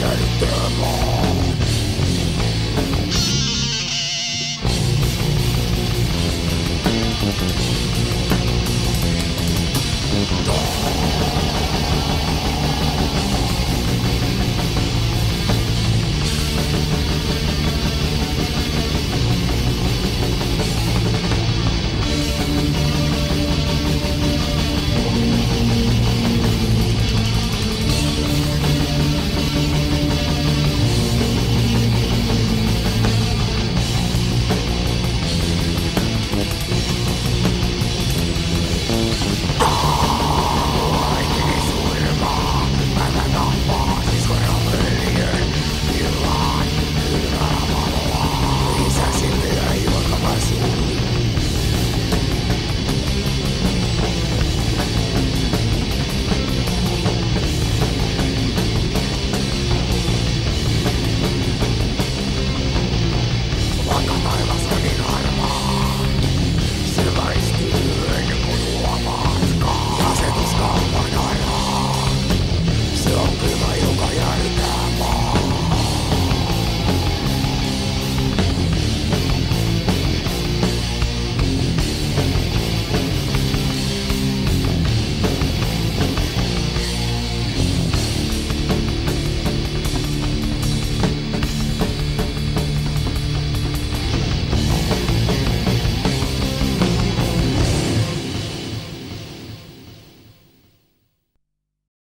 I am